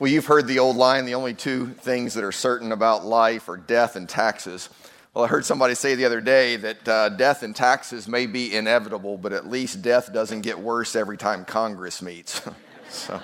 Well, you've heard the old line the only two things that are certain about life are death and taxes. Well, I heard somebody say the other day that uh, death and taxes may be inevitable, but at least death doesn't get worse every time Congress meets. so.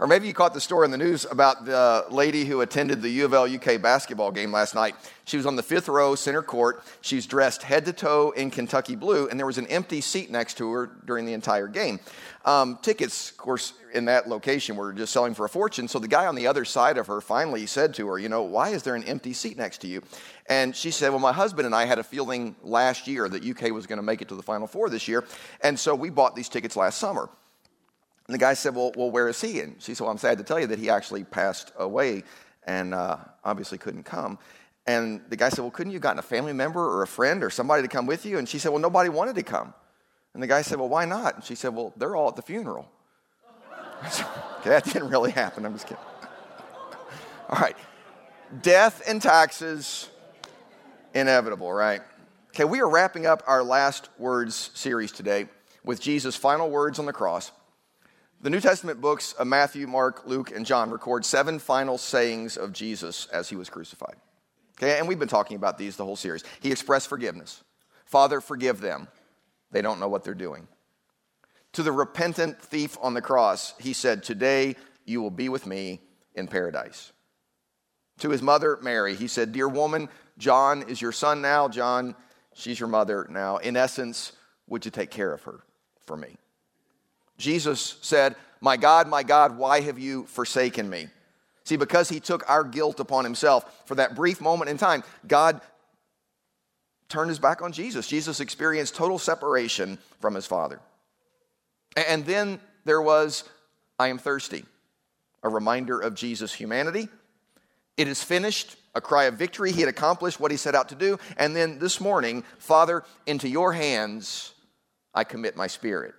Or maybe you caught the story in the news about the lady who attended the U of L UK basketball game last night. She was on the fifth row, center court. She's dressed head to toe in Kentucky blue, and there was an empty seat next to her during the entire game. Um, tickets, of course, in that location were just selling for a fortune. So the guy on the other side of her finally said to her, You know, why is there an empty seat next to you? And she said, Well, my husband and I had a feeling last year that UK was going to make it to the Final Four this year. And so we bought these tickets last summer. And the guy said, Well, well where is he? And she said, Well, I'm sad to tell you that he actually passed away and uh, obviously couldn't come. And the guy said, Well, couldn't you have gotten a family member or a friend or somebody to come with you? And she said, Well, nobody wanted to come. And the guy said, Well, why not? And she said, Well, they're all at the funeral. okay, that didn't really happen. I'm just kidding. all right. Death and taxes, inevitable, right? Okay, we are wrapping up our last words series today with Jesus' final words on the cross. The New Testament books of Matthew, Mark, Luke, and John record seven final sayings of Jesus as he was crucified. Okay, and we've been talking about these the whole series. He expressed forgiveness. Father, forgive them. They don't know what they're doing. To the repentant thief on the cross, he said, Today you will be with me in paradise. To his mother, Mary, he said, Dear woman, John is your son now. John, she's your mother now. In essence, would you take care of her for me? Jesus said, My God, my God, why have you forsaken me? See, because he took our guilt upon himself for that brief moment in time, God turned his back on Jesus. Jesus experienced total separation from his Father. And then there was, I am thirsty, a reminder of Jesus' humanity. It is finished, a cry of victory. He had accomplished what he set out to do. And then this morning, Father, into your hands I commit my spirit.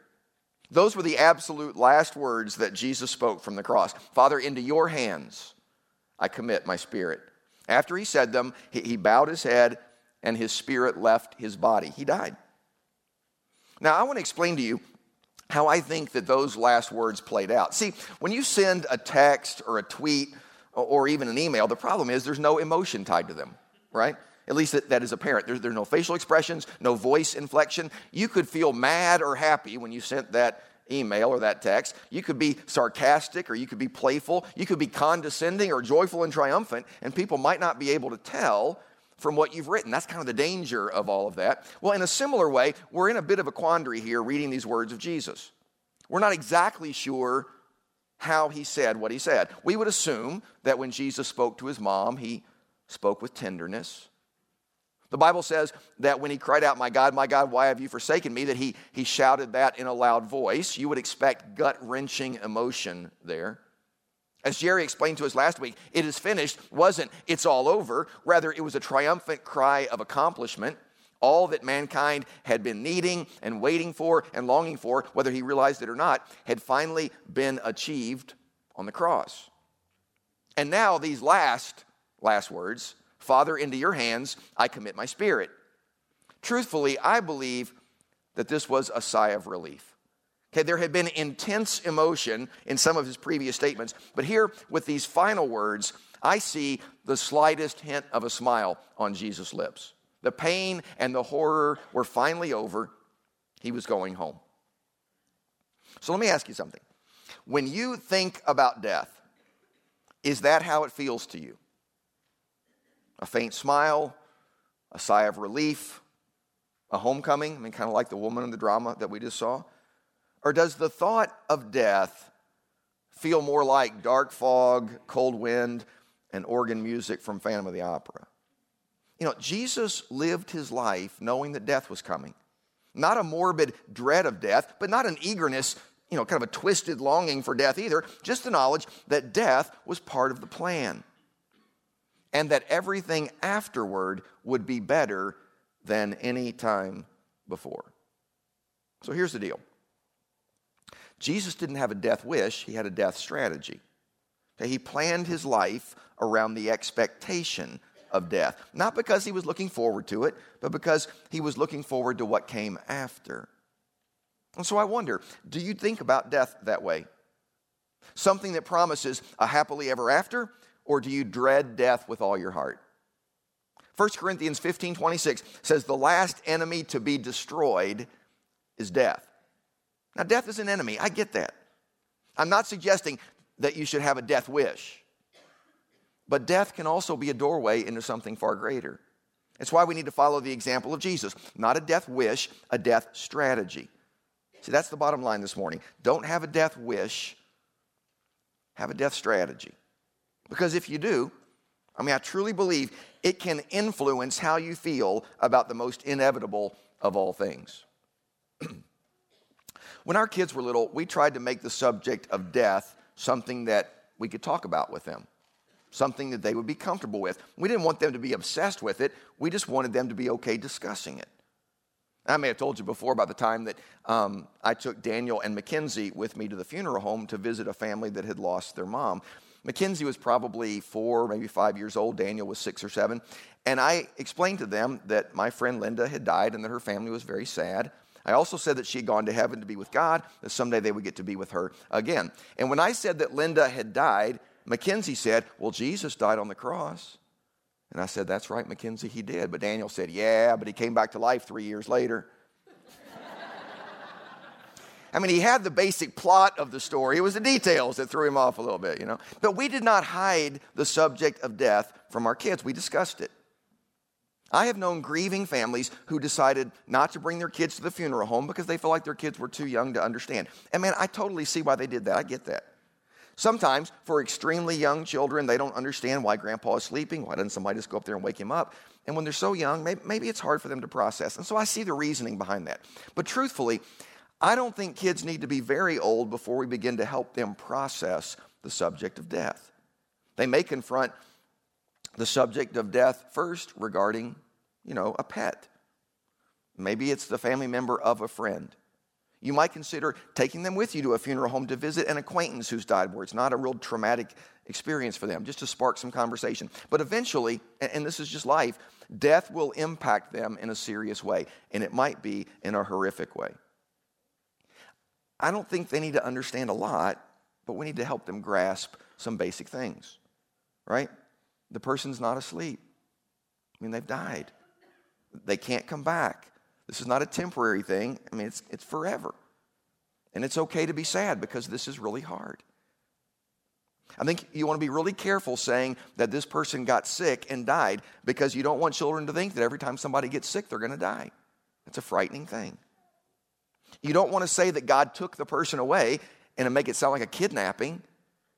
Those were the absolute last words that Jesus spoke from the cross. Father, into your hands I commit my spirit. After he said them, he bowed his head and his spirit left his body. He died. Now, I want to explain to you how I think that those last words played out. See, when you send a text or a tweet or even an email, the problem is there's no emotion tied to them, right? At least that, that is apparent. There's, there's no facial expressions, no voice inflection. You could feel mad or happy when you sent that email or that text. You could be sarcastic or you could be playful. You could be condescending or joyful and triumphant, and people might not be able to tell from what you've written. That's kind of the danger of all of that. Well, in a similar way, we're in a bit of a quandary here reading these words of Jesus. We're not exactly sure how he said what he said. We would assume that when Jesus spoke to his mom, he spoke with tenderness. The Bible says that when he cried out, My God, my God, why have you forsaken me? that he, he shouted that in a loud voice. You would expect gut wrenching emotion there. As Jerry explained to us last week, it is finished wasn't it's all over. Rather, it was a triumphant cry of accomplishment. All that mankind had been needing and waiting for and longing for, whether he realized it or not, had finally been achieved on the cross. And now, these last, last words Father, into your hands I commit my spirit. Truthfully, I believe that this was a sigh of relief. Okay, there had been intense emotion in some of his previous statements, but here with these final words, I see the slightest hint of a smile on Jesus' lips. The pain and the horror were finally over. He was going home. So let me ask you something. When you think about death, is that how it feels to you? A faint smile, a sigh of relief, a homecoming? I mean, kind of like the woman in the drama that we just saw. Or does the thought of death feel more like dark fog, cold wind, and organ music from Phantom of the Opera? You know, Jesus lived his life knowing that death was coming. Not a morbid dread of death, but not an eagerness, you know, kind of a twisted longing for death either, just the knowledge that death was part of the plan and that everything afterward would be better than any time before. So here's the deal Jesus didn't have a death wish, he had a death strategy. He planned his life around the expectation of death, not because he was looking forward to it, but because he was looking forward to what came after. And so I wonder do you think about death that way? Something that promises a happily ever after, or do you dread death with all your heart? 1 Corinthians 15 26 says, The last enemy to be destroyed is death. Now, death is an enemy. I get that. I'm not suggesting that you should have a death wish, but death can also be a doorway into something far greater. It's why we need to follow the example of Jesus. Not a death wish, a death strategy. See, that's the bottom line this morning. Don't have a death wish, have a death strategy. Because if you do, I mean, I truly believe it can influence how you feel about the most inevitable of all things. when our kids were little, we tried to make the subject of death something that we could talk about with them, something that they would be comfortable with. We didn't want them to be obsessed with it, we just wanted them to be okay discussing it. I may have told you before about the time that um, I took Daniel and Mackenzie with me to the funeral home to visit a family that had lost their mom. Mackenzie was probably four, maybe five years old. Daniel was six or seven. And I explained to them that my friend Linda had died and that her family was very sad. I also said that she had gone to heaven to be with God, that someday they would get to be with her again. And when I said that Linda had died, Mackenzie said, Well, Jesus died on the cross. And I said, That's right, Mackenzie, he did. But Daniel said, Yeah, but he came back to life three years later. I mean, he had the basic plot of the story. It was the details that threw him off a little bit, you know. But we did not hide the subject of death from our kids. We discussed it. I have known grieving families who decided not to bring their kids to the funeral home because they felt like their kids were too young to understand. And man, I totally see why they did that. I get that. Sometimes, for extremely young children, they don't understand why grandpa is sleeping. Why doesn't somebody just go up there and wake him up? And when they're so young, maybe, maybe it's hard for them to process. And so I see the reasoning behind that. But truthfully, I don't think kids need to be very old before we begin to help them process the subject of death. They may confront the subject of death first regarding, you know, a pet. Maybe it's the family member of a friend. You might consider taking them with you to a funeral home to visit an acquaintance who's died where it's not a real traumatic experience for them, just to spark some conversation. But eventually, and this is just life, death will impact them in a serious way, and it might be in a horrific way. I don't think they need to understand a lot, but we need to help them grasp some basic things, right? The person's not asleep. I mean, they've died. They can't come back. This is not a temporary thing. I mean, it's, it's forever. And it's okay to be sad because this is really hard. I think you want to be really careful saying that this person got sick and died because you don't want children to think that every time somebody gets sick, they're going to die. It's a frightening thing. You don't want to say that God took the person away and make it sound like a kidnapping,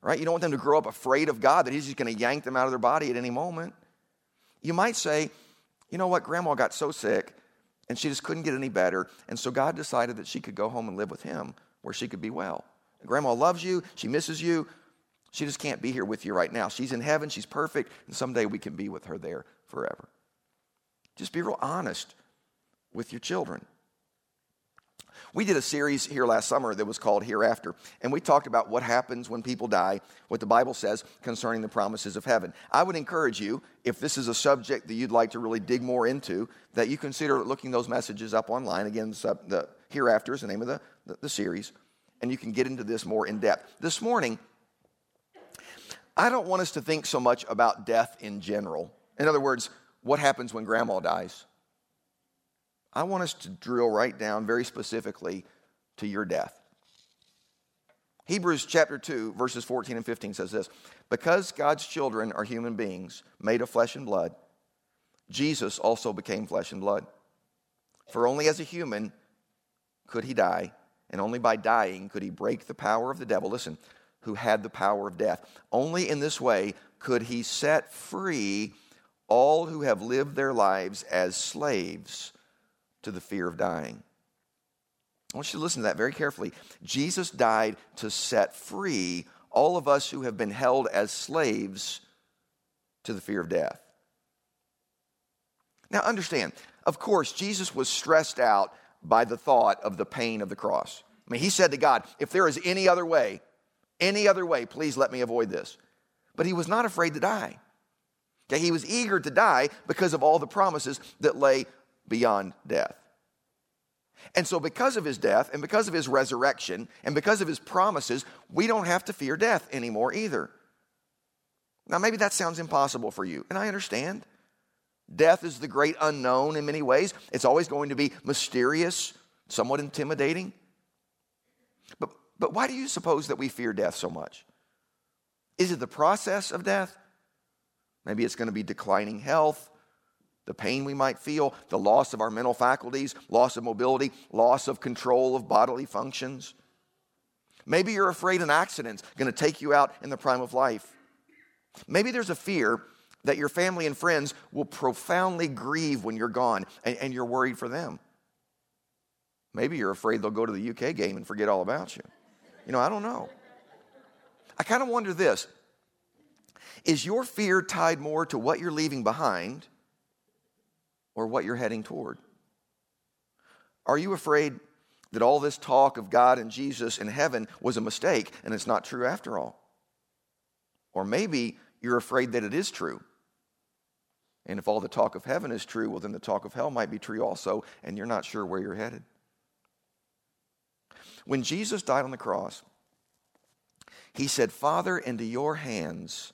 right? You don't want them to grow up afraid of God, that He's just going to yank them out of their body at any moment. You might say, you know what, grandma got so sick and she just couldn't get any better. And so God decided that she could go home and live with Him where she could be well. Grandma loves you, she misses you. She just can't be here with you right now. She's in heaven, she's perfect, and someday we can be with her there forever. Just be real honest with your children. We did a series here last summer that was called Hereafter, and we talked about what happens when people die, what the Bible says concerning the promises of heaven. I would encourage you, if this is a subject that you'd like to really dig more into, that you consider looking those messages up online. Again, the Hereafter is the name of the, the, the series, and you can get into this more in depth. This morning, I don't want us to think so much about death in general. In other words, what happens when grandma dies? I want us to drill right down very specifically to your death. Hebrews chapter 2, verses 14 and 15 says this Because God's children are human beings made of flesh and blood, Jesus also became flesh and blood. For only as a human could he die, and only by dying could he break the power of the devil. Listen, who had the power of death. Only in this way could he set free all who have lived their lives as slaves to the fear of dying. I want you to listen to that very carefully. Jesus died to set free all of us who have been held as slaves to the fear of death. Now, understand, of course, Jesus was stressed out by the thought of the pain of the cross. I mean, he said to God, If there is any other way, any other way, please let me avoid this. But he was not afraid to die. Okay, he was eager to die because of all the promises that lay beyond death. And so, because of his death and because of his resurrection and because of his promises, we don't have to fear death anymore either. Now, maybe that sounds impossible for you, and I understand. Death is the great unknown in many ways. It's always going to be mysterious, somewhat intimidating. But, but why do you suppose that we fear death so much? Is it the process of death? Maybe it's going to be declining health, the pain we might feel, the loss of our mental faculties, loss of mobility, loss of control of bodily functions. Maybe you're afraid an accident's going to take you out in the prime of life. Maybe there's a fear that your family and friends will profoundly grieve when you're gone and, and, you're worried for them. Maybe you're afraid they'll go to the UK game and forget all about you. You know, I don't know. I kind of wonder this is your fear tied more to what you're leaving behind or what you're heading toward? Are you afraid that all this talk of God and Jesus in heaven was a mistake and it's not true after all? Or maybe you're afraid that it is true. And if all the talk of heaven is true, well, then the talk of hell might be true also, and you're not sure where you're headed. When Jesus died on the cross, he said, Father, into your hands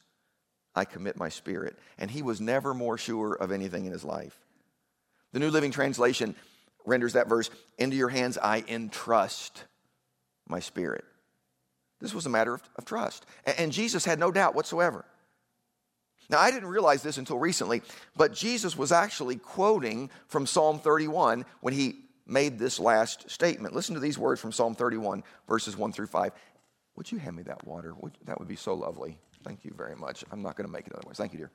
I commit my spirit. And he was never more sure of anything in his life. The New Living Translation renders that verse, Into your hands I entrust my spirit. This was a matter of, of trust. And, and Jesus had no doubt whatsoever. Now, I didn't realize this until recently, but Jesus was actually quoting from Psalm 31 when he made this last statement. Listen to these words from Psalm 31, verses 1 through 5. Would you hand me that water? Would, that would be so lovely. Thank you very much. I'm not going to make it otherwise. Thank you, dear.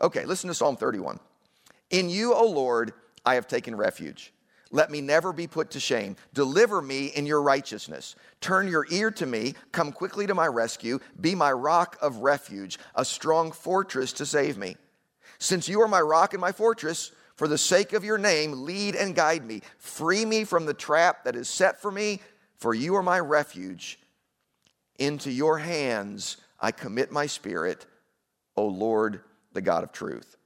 Okay, listen to Psalm 31. In you, O Lord, I have taken refuge. Let me never be put to shame. Deliver me in your righteousness. Turn your ear to me. Come quickly to my rescue. Be my rock of refuge, a strong fortress to save me. Since you are my rock and my fortress, for the sake of your name, lead and guide me. Free me from the trap that is set for me, for you are my refuge. Into your hands I commit my spirit, O Lord, the God of truth.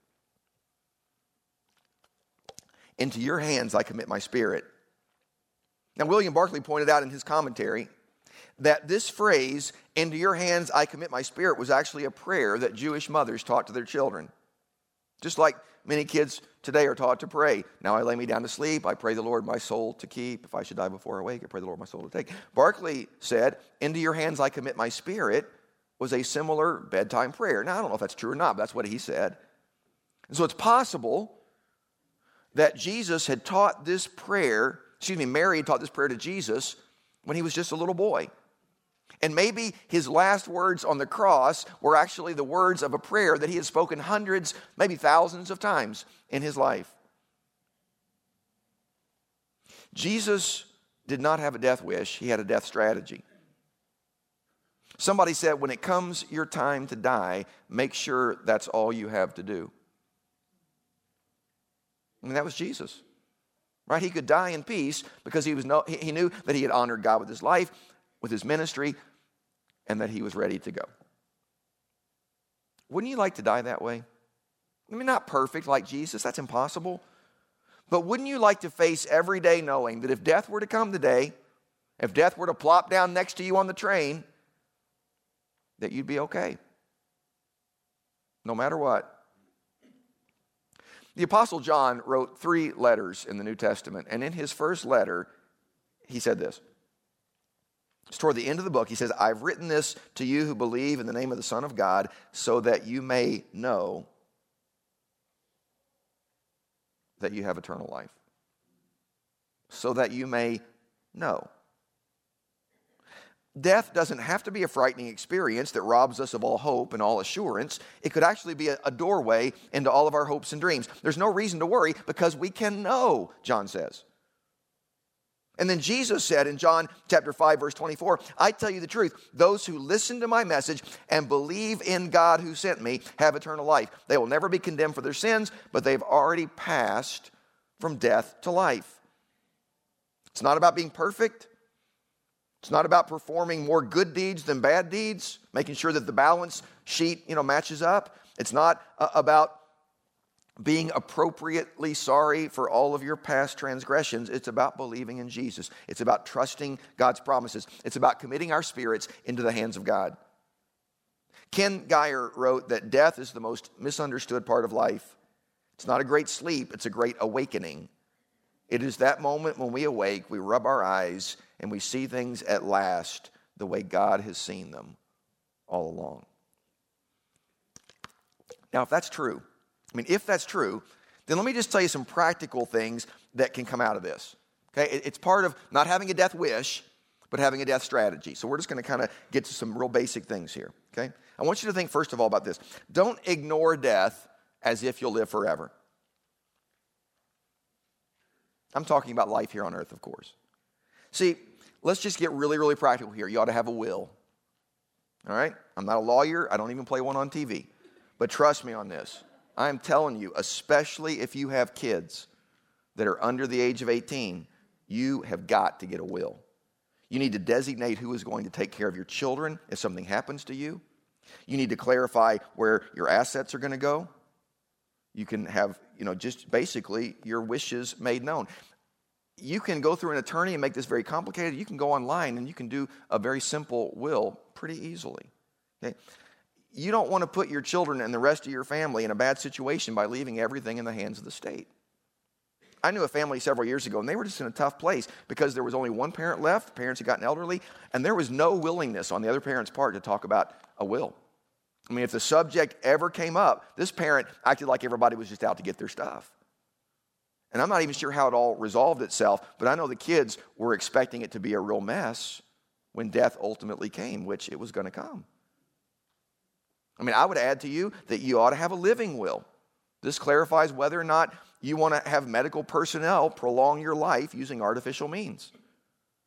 Into your hands I commit my spirit. Now, William Barclay pointed out in his commentary that this phrase, into your hands I commit my spirit, was actually a prayer that Jewish mothers taught to their children. Just like many kids today are taught to pray. Now I lay me down to sleep. I pray the Lord my soul to keep. If I should die before I wake, I pray the Lord my soul to take. Barclay said, Into your hands I commit my spirit, was a similar bedtime prayer. Now, I don't know if that's true or not, but that's what he said. And so it's possible that Jesus had taught this prayer, excuse me, Mary had taught this prayer to Jesus when he was just a little boy. And maybe his last words on the cross were actually the words of a prayer that he had spoken hundreds, maybe thousands of times in his life. Jesus did not have a death wish, he had a death strategy. Somebody said, when it comes your time to die, make sure that's all you have to do. I mean, that was Jesus, right? He could die in peace because he, was no, he knew that he had honored God with his life, with his ministry, and that he was ready to go. Wouldn't you like to die that way? I mean, not perfect like Jesus, that's impossible. But wouldn't you like to face every day knowing that if death were to come today, if death were to plop down next to you on the train, that you'd be okay. No matter what. The Apostle John wrote three letters in the New Testament, and in his first letter, he said this. It's toward the end of the book. He says, I've written this to you who believe in the name of the Son of God, so that you may know that you have eternal life. So that you may know. Death doesn't have to be a frightening experience that robs us of all hope and all assurance. It could actually be a, a, doorway into all of our hopes and dreams. There's no reason to worry because we can know, John says. And then Jesus said in John chapter 5 verse 24, I tell you the truth, those who listen to my message and believe in God who sent me have eternal life. They will never be condemned for their sins, but they've already passed from death to life. It's not about being perfect. It's not about performing more good deeds than bad deeds, making sure that the balance sheet, you know, matches up. It's not uh, about being appropriately sorry for all of your past transgressions. It's about believing in Jesus. It's about trusting God's promises. It's about committing our spirits into the hands of God. Ken Gire wrote that death is the most misunderstood part of life. It's not a great sleep, it's a great awakening. It is that moment when we awake, we rub our eyes, and we see things at last the way God has seen them all along. Now, if that's true, I mean, if that's true, then let me just tell you some practical things that can come out of this. Okay, it's part of not having a death wish, but having a death strategy. So we're just going to kind of get to some real basic things here. Okay, I want you to think first of all about this. Don't ignore death as if you'll live forever. I'm talking about life here on earth, of course. See, let's just get really, really practical here. You ought to have a will. All right? I'm not a lawyer, I don't even play one on TV. But trust me on this. I'm telling you, especially if you have kids that are under the age of 18, you have got to get a will. You need to designate who is going to take care of your children if something happens to you. You need to clarify where your assets are going to go. You can have, you know, just basically your wishes made known. You can go through an attorney and make this very complicated. You can go online and you can do a very simple will pretty easily. Okay? You don't want to put your children and the rest of your family in a bad situation by leaving everything in the hands of the state. I knew a family several years ago, and they were just in a tough place because there was only one parent left. The parents had gotten elderly, and there was no willingness on the other parent's part to talk about a will. I mean, if the subject ever came up, this parent acted like everybody was just out to get their stuff. And I'm not even sure how it all resolved itself, but I know the kids were expecting it to be a real mess when death ultimately came, which it was going to come. I mean, I would add to you that you ought to have a living will. This clarifies whether or not you want to have medical personnel prolong your life using artificial means.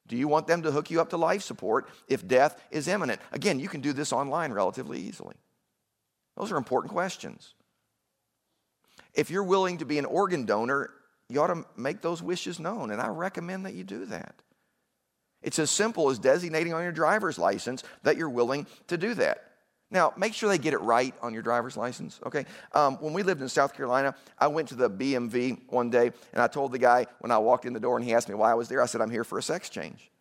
Do you want them to hook you up to life support if death is imminent? Again, you can do this online relatively easily. Those are important questions. If you're willing to be an organ donor, you ought to make those wishes known, and I recommend that you do that. It's as simple as designating on your driver's license that you're willing to do that. Now, make sure they get it right on your driver's license, okay? Um, when we lived in South Carolina, I went to the BMV one day and I told the guy when I walked in the door and he asked me why I was there, I said, I'm here for a sex change.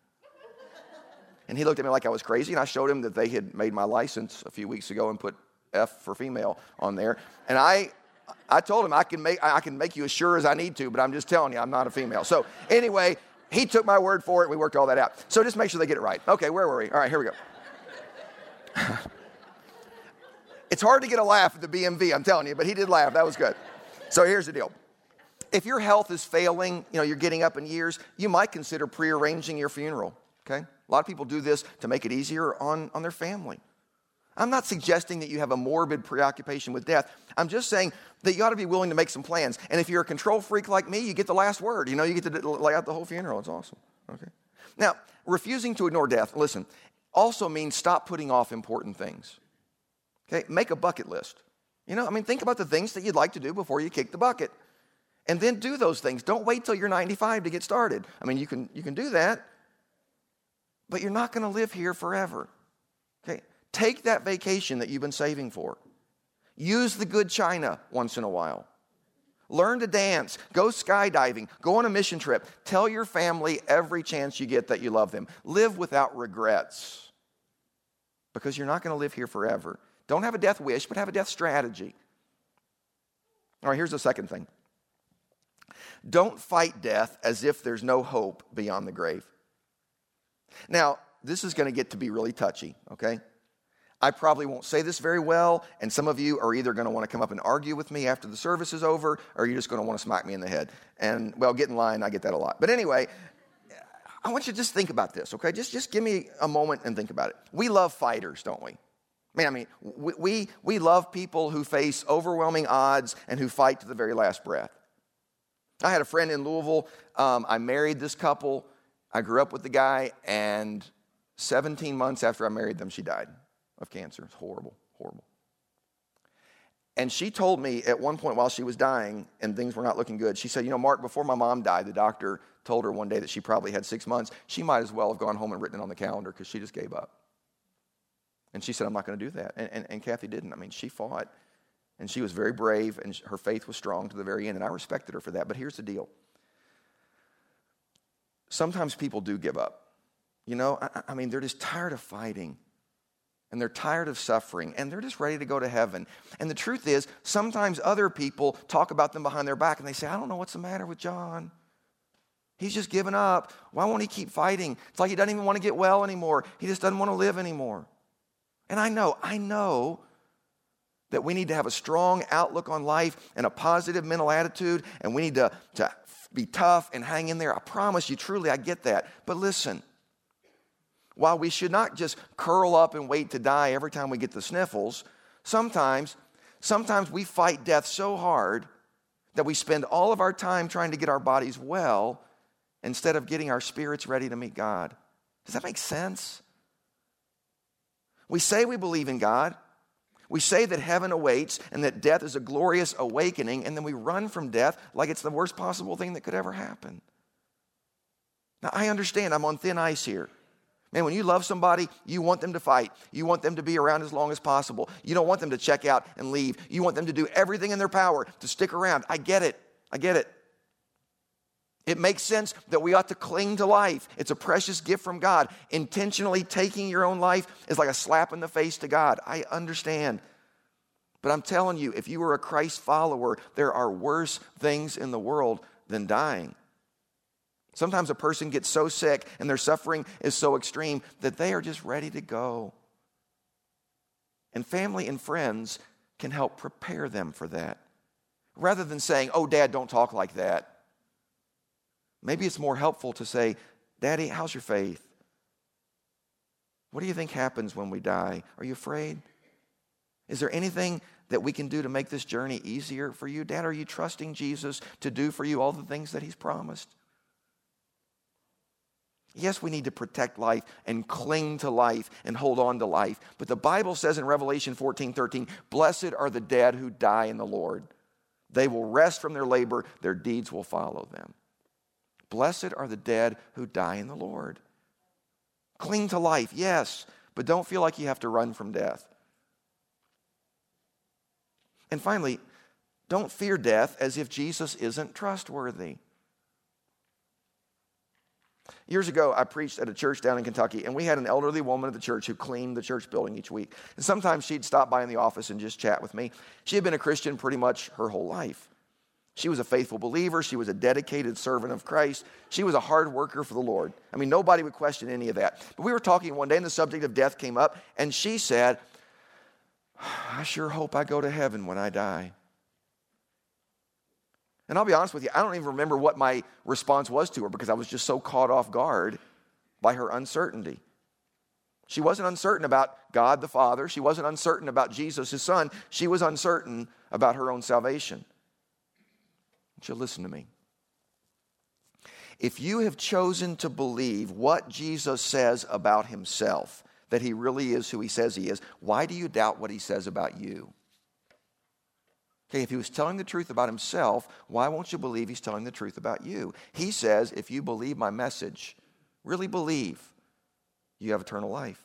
and he looked at me like I was crazy and I showed him that they had made my license a few weeks ago and put F for female on there. And I, I told him I can, make, I can make you as sure as I need to, but I'm just telling you, I'm not a female. So, anyway, he took my word for it. We worked all that out. So, just make sure they get it right. Okay, where were we? All right, here we go. It's hard to get a laugh at the BMV, I'm telling you, but he did laugh. That was good. So here's the deal. If your health is failing, you know, you're getting up in years, you might consider prearranging your funeral, okay? A lot of people do this to make it easier on, on their family. I'm not suggesting that you have a morbid preoccupation with death. I'm just saying that you ought to be willing to make some plans. And if you're a control freak like me, you get the last word. You know, you get to lay out the whole funeral. It's awesome. Okay. Now, refusing to ignore death, listen, also means stop putting off important things. Okay, make a bucket list. You know, I mean, think about the things that you'd like to do before you kick the bucket. And then do those things. Don't wait till you're 95 to get started. I mean, you can, you can do that, but you're not going to live here forever. Okay? Take that vacation that you've been saving for. Use the good china once in a while. Learn to dance. Go skydiving. Go on a mission trip. Tell your family every chance you get that you love them. Live without regrets because you're not going to live here forever. Don't have a death wish, but have a death strategy. All right, here's the second thing don't fight death as if there's no hope beyond the grave. Now, this is going to get to be really touchy, okay? I probably won't say this very well, and some of you are either going to want to come up and argue with me after the service is over, or you're just going to want to smack me in the head. And, well, get in line, I get that a lot. But anyway, I want you to just think about this, okay? Just, just give me a moment and think about it. We love fighters, don't we? Man, I mean, we, we, we love people who face overwhelming odds and who fight to the very last breath. I had a friend in Louisville. Um, I married this couple. I grew up with the guy, and 17 months after I married them, she died of cancer. It's horrible, horrible. And she told me at one point while she was dying and things were not looking good, she said, You know, Mark, before my mom died, the doctor told her one day that she probably had six months. She might as well have gone home and written it on the calendar because she just gave up. And she said, I'm not going to do that. And, and, and Kathy didn't. I mean, she fought And she was very brave, and her faith was strong to the very end, and I respected her for that. But here's the deal sometimes people do give up. You know, I, I mean, they're just tired of fighting and they're tired of suffering and they're just ready to go to heaven. And the truth is, sometimes other people talk about them behind their back and they say, I don't know what's the matter with John. He's just given up. Why won't he keep fighting? It's like he doesn't even want to get well anymore. He just doesn't want to live anymore. And I know, I know that we need to have a strong outlook on life and a positive mental attitude, and we need to, to be tough and hang in there. I promise you, truly, I get that. But listen, while we should not just curl up and wait to die every time we get the sniffles, sometimes, sometimes we fight death so hard that we spend all of our time trying to get our bodies well instead of getting our spirits ready to meet God. Does that make sense? We say we believe in God. We say that heaven awaits and that death is a glorious awakening, and then we run from death like it's the worst possible thing that could ever happen. Now, I understand I'm on thin ice here. Man, when you love somebody, you want them to fight. You want them to be around as long as possible. You don't want them to check out and leave. You want them to do everything in their power to stick around. I get it. I get it. It makes sense that we ought to cling to life. It's a precious gift from God. Intentionally taking your own life is like a slap in the face to God. I understand. But I'm telling you, if you are a Christ follower, there are worse things in the world than dying. Sometimes a person gets so sick and their suffering is so extreme that they are just ready to go. And family and friends can help prepare them for that. Rather than saying, oh, dad, don't talk like that. Maybe it's more helpful to say, Daddy, how's your faith? What do you think happens when we die? Are you afraid? Is there anything that we can do to make this journey easier for you? Dad, are you trusting Jesus to do for you all the things that He's promised? Yes, we need to protect life and cling to life and hold on to life. But the Bible says in Revelation 14 13, Blessed are the dead who die in the Lord. They will rest from their labor, their deeds will follow them. Blessed are the dead who die in the Lord. Cling to life, yes, but don't feel like you have to run from death. And finally, don't fear death as if Jesus isn't trustworthy. Years ago, I preached at a church down in Kentucky, and we had an elderly woman at the church who cleaned the church building each week. And sometimes she'd stop by in the office and just chat with me. She had been a Christian pretty much her whole life. She was a faithful believer. She was a dedicated servant of Christ. She was a hard worker for the Lord. I mean, nobody would question any of that. But we were talking one day, and the subject of death came up, and she said, I sure hope I go to heaven when I die. And I'll be honest with you, I don't even remember what my response was to her because I was just so caught off guard by her uncertainty. She wasn't uncertain about God the Father. She wasn't uncertain about Jesus, his Son. She was uncertain about her own salvation. She'll listen to me. If you have chosen to believe what Jesus says about himself, that he really is who he says he is, why do you doubt what he says about you? Okay, if he was telling the truth about himself, why won't you believe he's telling the truth about you? He says, if you believe my message, really believe, you have eternal life.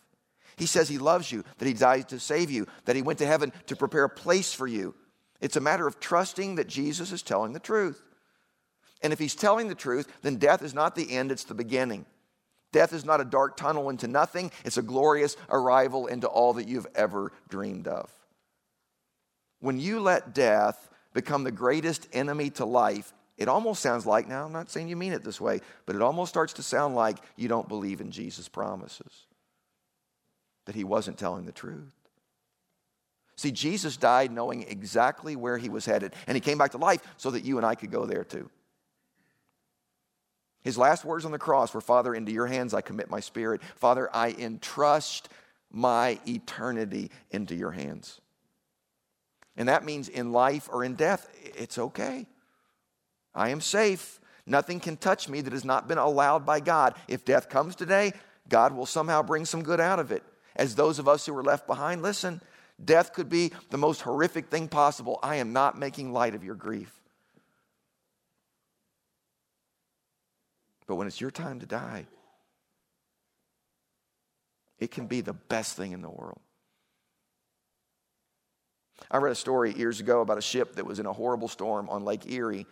He says he loves you, that he died to save you, that he went to heaven to prepare a place for you. It's a matter of trusting that Jesus is telling the truth. And if he's telling the truth, then death is not the end, it's the beginning. Death is not a dark tunnel into nothing, it's a glorious arrival into all that you've ever dreamed of. When you let death become the greatest enemy to life, it almost sounds like, now I'm not saying you mean it this way, but it almost starts to sound like you don't believe in Jesus' promises, that he wasn't telling the truth. See, Jesus died knowing exactly where he was headed, and he came back to life so that you and I could go there too. His last words on the cross were Father, into your hands I commit my spirit. Father, I entrust my eternity into your hands. And that means in life or in death, it's okay. I am safe. Nothing can touch me that has not been allowed by God. If death comes today, God will somehow bring some good out of it. As those of us who were left behind, listen, death could be the most horrific thing possible. I am not making light of your grief. But when it's your time to die, it can be the best thing in the world. I read a story years ago about a ship that was in a horrible storm on Lake Erie.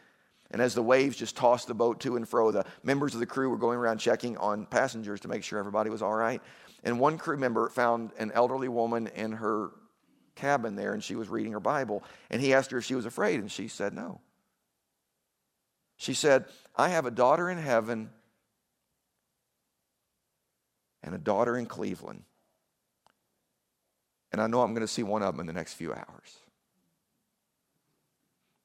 And as the waves just tossed the boat to and fro, the members of the crew were going around checking on passengers to make sure everybody was all right. And one crew member found an elderly woman in her cabin there, and she was reading her Bible. And he asked her if she was afraid, and she said no. She said, I have a daughter in heaven and a daughter in Cleveland. And I know I'm going to see one of them in the next few hours.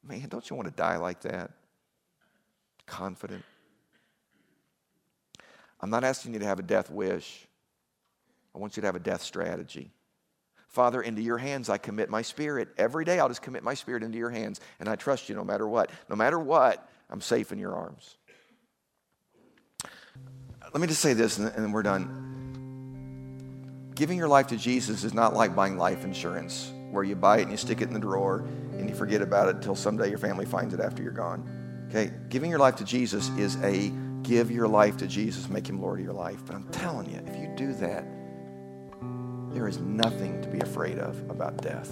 Man, don't you want to die like that? Confident. I'm not asking you to have a death wish. I want you to have a death strategy. Father, into your hands I commit my spirit. Every day I'll just commit my spirit into your hands, and I trust you no matter what. No matter what, I'm safe in your arms. Let me just say this, and then we're done. Giving your life to Jesus is not like buying life insurance, where you buy it and you stick it in the drawer and you forget about it until someday your family finds it after you're gone. Okay? Giving your life to Jesus is a give your life to Jesus, make him Lord of your life. But I'm telling you, if you do that, there is nothing to be afraid of about death.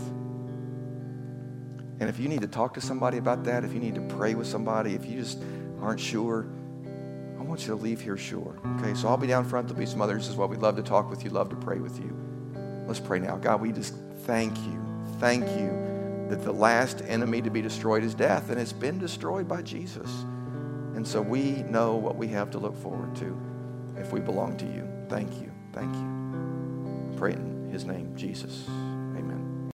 And if you need to talk to somebody about that, if you need to pray with somebody, if you just aren't sure, want you to leave here sure. Okay, so I'll be down front. There'll be some others as well. We'd love to talk with you, love to pray with you. Let's pray now. God, we just thank you. Thank you that the last enemy to be destroyed is death, and it's been destroyed by Jesus. And so we know what we have to look forward to if we belong to you. Thank you. Thank you. Pray in his name, Jesus.